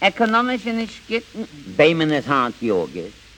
ökonomisch nicht gibt. Bei mir nicht hart, Jogis.